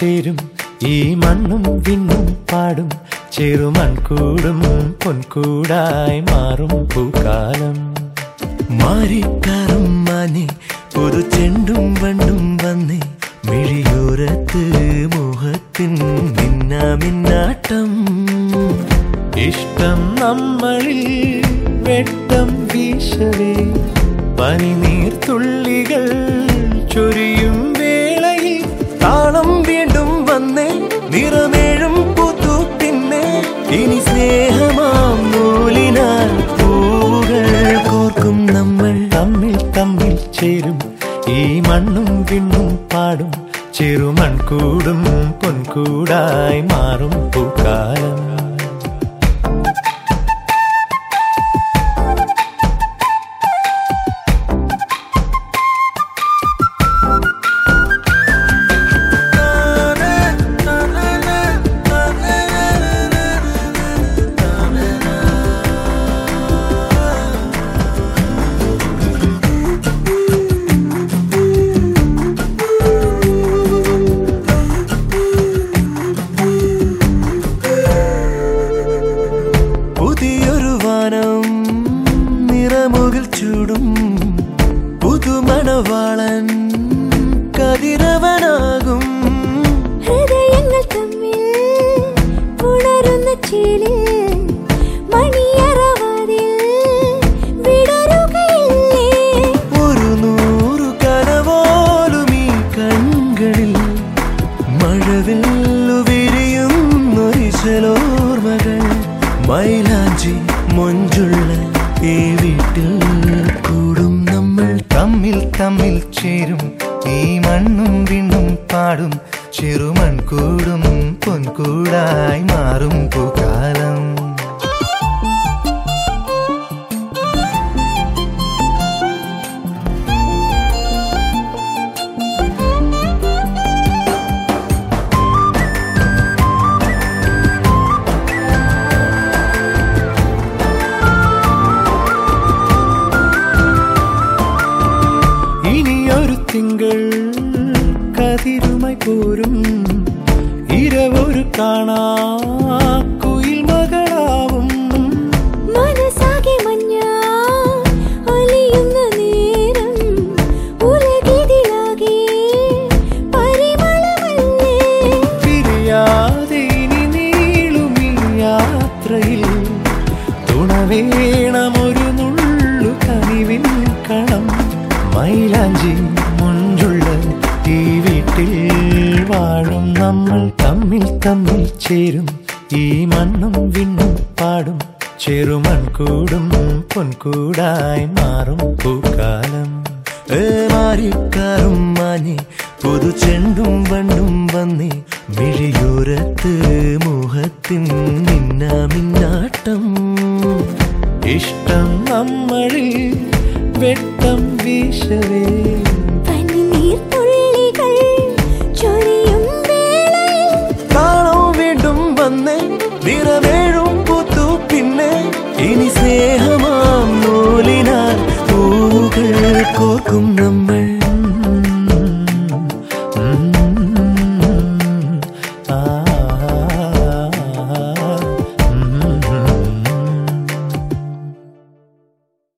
ചേരും. ഈ മണ്ണും വിണ്ണും പാടും. ചെറുമൺകൂടും പൊൻകൂടായി മാറും പൂക്കാലം. മാറിക്കാറും മാനെ പുതു ചെണ്ടും വണ്ടും വന്ന്. മിഴിയോരത്ത് മുഖത്തിൻ മിന്നാമിന്നാട്ടം ഇഷ്ടം നമ്മളിൽ വെട്ടം വീശവേ. പനിനീർ സ്നേഹമാം നൂലിനാൽ പൂവുകൾ കോർക്കും നമ്മൾ. തമ്മിൽ തമ്മിൽ ചേരും. ഈ മണ്ണും വിണ്ണും പാടും. ചെറുമൺകൂടും പൊൻകൂടായി മാറും പൂക്കാലം. പുതിയൊരു വാനം നിറമുകിൽ ചൂടും പുതുമണവാളൻ കതിരവനാകും. തമ്മിൽ തമ്മിൽ ചേരും. ഈ മണ്ണും വിണ്ണും പാടും. ചെറുമൺ കൂടും പൊൻകൂടായി മാറും പൂക്കാലം നേരം ഉലകിതിലാകെ പരിമളമല്ലേ? പിരിയാതെ ഇനി നീളും ഈ യാത്രയിൽ. തുണവേണമൊരു നുള്ളു കനിവിൻ കണം. മൈലാഞ്ചി നമ്മൾ തമ്മിൽ തമ്മിൽ ചേരും. ഈ മണ്ണും വിണ്ണും പാടും. ചെറുമൺ കൂടും പൊൻകൂടായി മാറും പൂക്കാലം. ഏ മാറിക്കാറും മാഞ്ഞ് പുതുചെണ്ടും വണ്ടും വന്നേ. മിഴിയൂരത്ത് മുഖത്തിൻ മിന്നാമിന്നാട്ടം ഇഷ്ടം നമ്മളിൽ വെട്ടം വീശവേ. cùng nằm